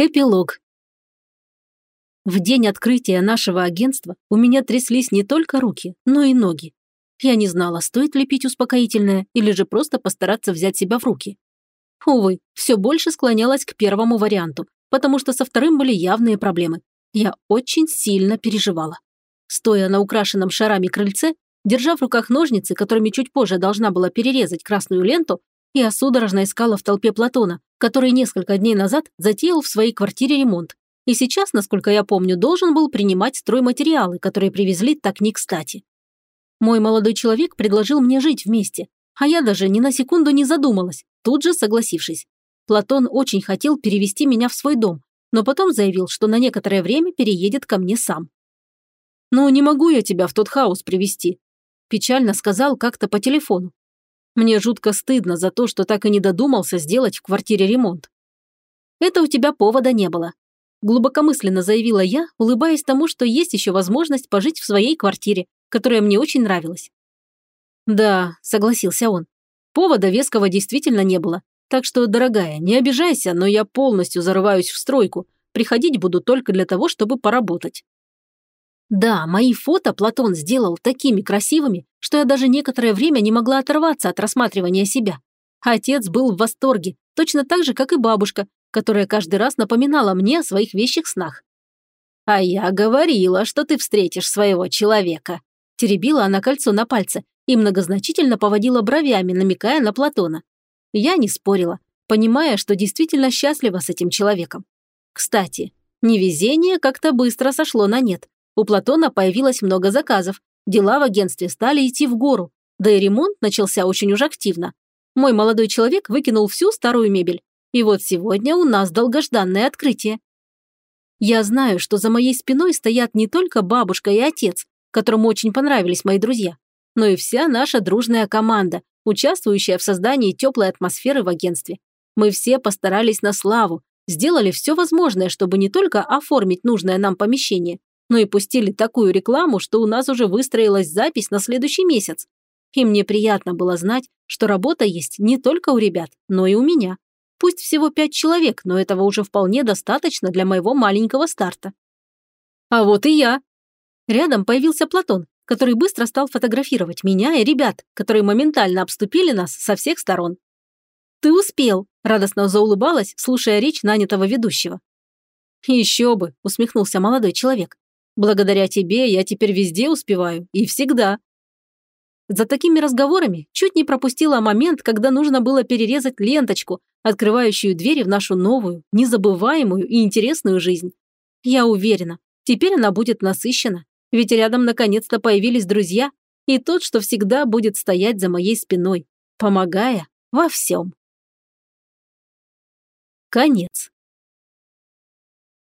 Эпилог. В день открытия нашего агентства у меня тряслись не только руки, но и ноги. Я не знала, стоит ли пить успокоительное или же просто постараться взять себя в руки. Увы, все больше склонялась к первому варианту, потому что со вторым были явные проблемы. Я очень сильно переживала. Стоя на украшенном шарами крыльце, держа в руках ножницы, которыми чуть позже должна была перерезать красную ленту, я судорожно искала в толпе Платона, который несколько дней назад затеял в своей квартире ремонт. И сейчас, насколько я помню, должен был принимать стройматериалы, которые привезли так не кстати. Мой молодой человек предложил мне жить вместе, а я даже ни на секунду не задумалась, тут же согласившись. Платон очень хотел перевести меня в свой дом, но потом заявил, что на некоторое время переедет ко мне сам. «Ну, не могу я тебя в тот хаос привести», – печально сказал как-то по телефону. Мне жутко стыдно за то, что так и не додумался сделать в квартире ремонт. Это у тебя повода не было. Глубокомысленно заявила я, улыбаясь тому, что есть еще возможность пожить в своей квартире, которая мне очень нравилась. Да, согласился он. Повода веского действительно не было. Так что, дорогая, не обижайся, но я полностью зарываюсь в стройку. Приходить буду только для того, чтобы поработать. Да, мои фото Платон сделал такими красивыми, что я даже некоторое время не могла оторваться от рассматривания себя. Отец был в восторге, точно так же, как и бабушка, которая каждый раз напоминала мне о своих вещих снах. «А я говорила, что ты встретишь своего человека», теребила она кольцо на пальце и многозначительно поводила бровями, намекая на Платона. Я не спорила, понимая, что действительно счастлива с этим человеком. Кстати, невезение как-то быстро сошло на нет. У Платона появилось много заказов, дела в агентстве стали идти в гору, да и ремонт начался очень уж активно. Мой молодой человек выкинул всю старую мебель. И вот сегодня у нас долгожданное открытие. Я знаю, что за моей спиной стоят не только бабушка и отец, которому очень понравились мои друзья, но и вся наша дружная команда, участвующая в создании теплой атмосферы в агентстве. Мы все постарались на славу, сделали все возможное, чтобы не только оформить нужное нам помещение, но и пустили такую рекламу, что у нас уже выстроилась запись на следующий месяц. И мне приятно было знать, что работа есть не только у ребят, но и у меня. Пусть всего пять человек, но этого уже вполне достаточно для моего маленького старта. А вот и я. Рядом появился Платон, который быстро стал фотографировать меня и ребят, которые моментально обступили нас со всех сторон. «Ты успел», – радостно заулыбалась, слушая речь нанятого ведущего. «Еще бы», – усмехнулся молодой человек. Благодаря тебе я теперь везде успеваю и всегда. За такими разговорами чуть не пропустила момент, когда нужно было перерезать ленточку, открывающую двери в нашу новую, незабываемую и интересную жизнь. Я уверена, теперь она будет насыщена, ведь рядом наконец-то появились друзья и тот, что всегда будет стоять за моей спиной, помогая во всем. Конец.